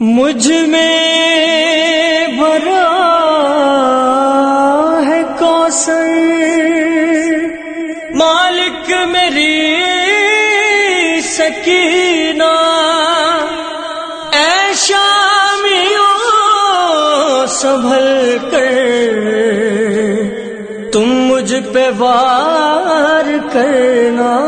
مجھ میں بھرا ہے کوسر مالک میری سکینہ۔ اے شامیوں، سنبھل کر۔ تم مجھ پہ وار کرنا۔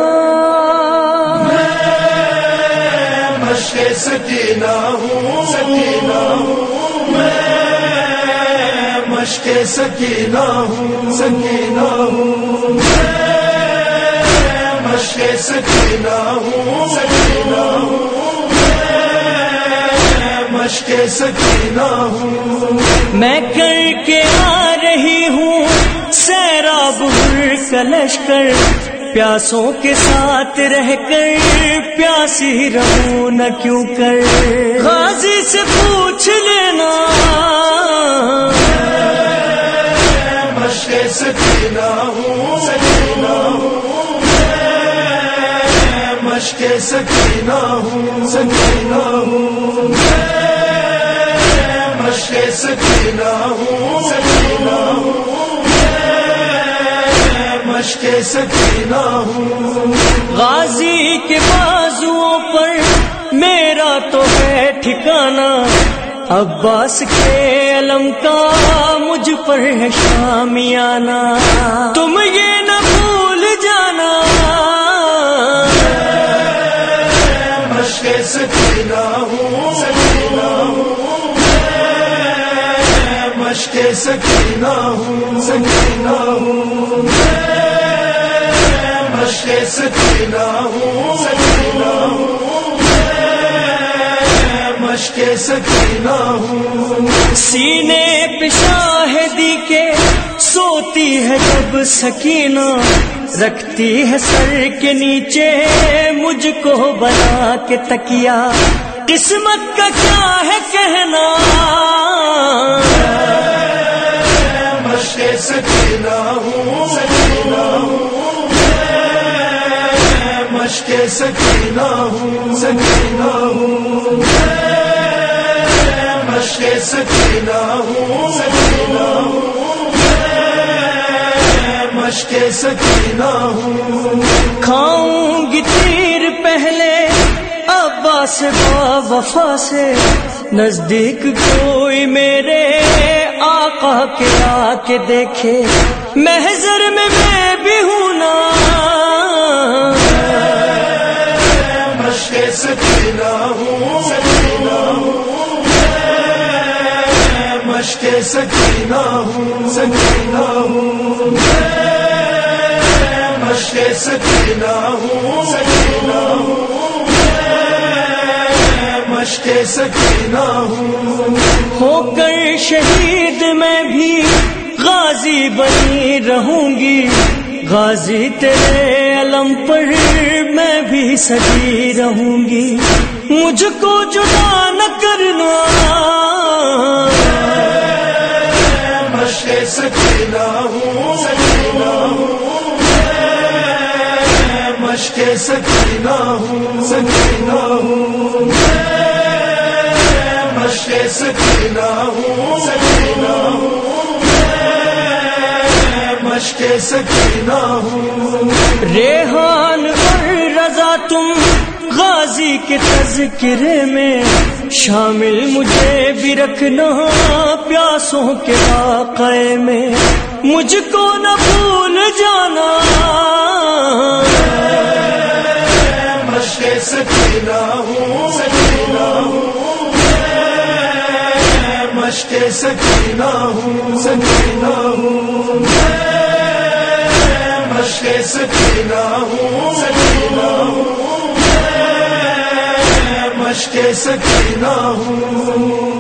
مشق سکینہ ہوں۔ سکینہ ہوں۔ میں مشق سکینہ ہوں۔ سکینہ ہوں۔ میں مشق سکینہ ہوں۔ سکینہ ہوں۔ میں مشق سکینہ ہوں۔ میں کر کے آ رہی ہوں۔ سیراب کلش کر۔ پیاسوں کے ساتھ رہ کر پیاسی رہوں، نہ کیوں کر؟ غازی سے پوچھ لینا۔ مشق سکینہ ہوں سکینہ ہوں۔ مشق سکینہ ہوں سکینہ ہوں۔ مشق سکینہ ہوں سکینہ ہوں۔ مشق سکینہ ہوں۔ غازی کے بازوؤں پر میرا تو ہے ٹھکانا عباس کے علم کا مجھ پر ہے شامیانہ۔ تم یہ نہ بھول جانا۔ مشق سکینہ ہوں۔ سکینہ ہوں مشق سکینہ ہوں سکینہ ہوں۔ مشق سکینہ ہوں۔ سکینہ ہوں میں مشق سکینہ ہوں۔ سینے پہ شاہدی کے سوتی ہے جب سکینہ۔ رکھتی ہے سر کے نیچے مجھ کو بنا کے تکیا قسمت کا کیا ہے کہنا؟ مشق ہوں سکینہ ہوں۔ مشق سکینہ ہوں سکینہ ہوں۔ میں مشق سکینہ ہوں سکینہ ہوں۔ میں مشق سکینہ ہوں۔ کھاؤں گی تیر پہلے ابا با وفا سے۔ نزدیک کوئی میرے آقا کے آ کے دیکھے۔ محضر میں میں بھی ہوں نا۔ مشق سکینہ ہوں سکینہ ہوں۔ میں مشق سکینہ ہوں سکینہ ہوں۔ میں مشق سکینہ ہوں۔ ہو کر شہید میں بھی غازی بنی رہوں گی۔ غازی تیرے علم پر میں بھی سجی رہوں گی۔ مجھ کو جدا نہ کرنا۔ مشق سکینہ ہوں سکینہ ہوں۔ میں مشق سکینہ ہوں سکینہ ہوں۔ میں مشق سکینہ ہوں۔ ریحان اور رضا تم غازی کے تذکرے میں شامل مجھے بھی رکھنا پیاسوں کے واقعے میں۔ مجھ کو نہ مشق سکینہ ہوں سکینہ ہوں۔ میں مشق سکینہ ہوں سکینہ ہوں۔ میں مشق سکینہ ہوں۔